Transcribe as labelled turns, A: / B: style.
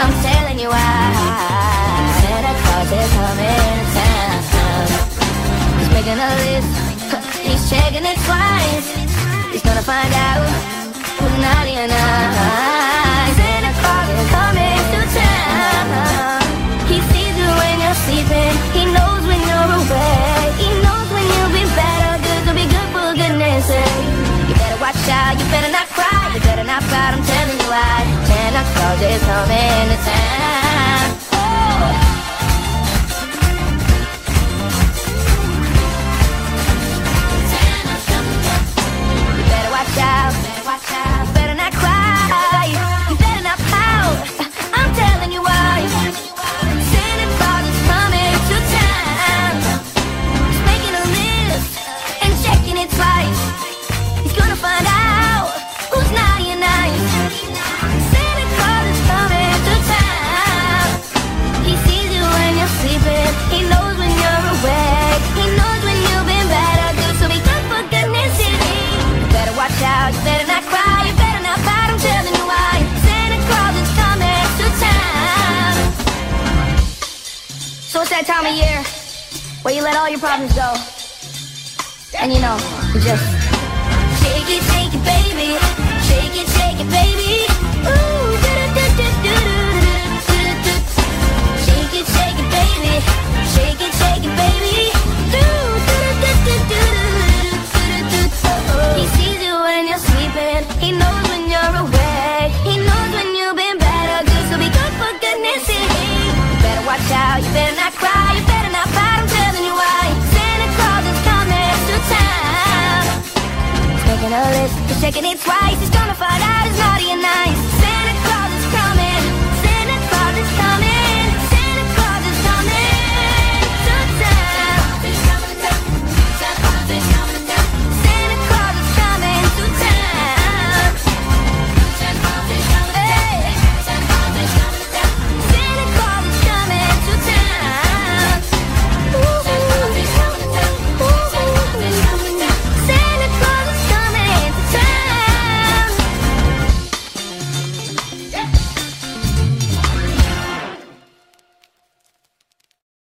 A: I'm telling you why. Santa Claus is coming to town. He's making a list. He's checking it twice. He's gonna find out. this so many times that time of year where you let all your problems go. And you know, you just shake it, shake it, baby. Shake it, shake it, baby. checking it twice. He's gonna find out it's naughty and nice.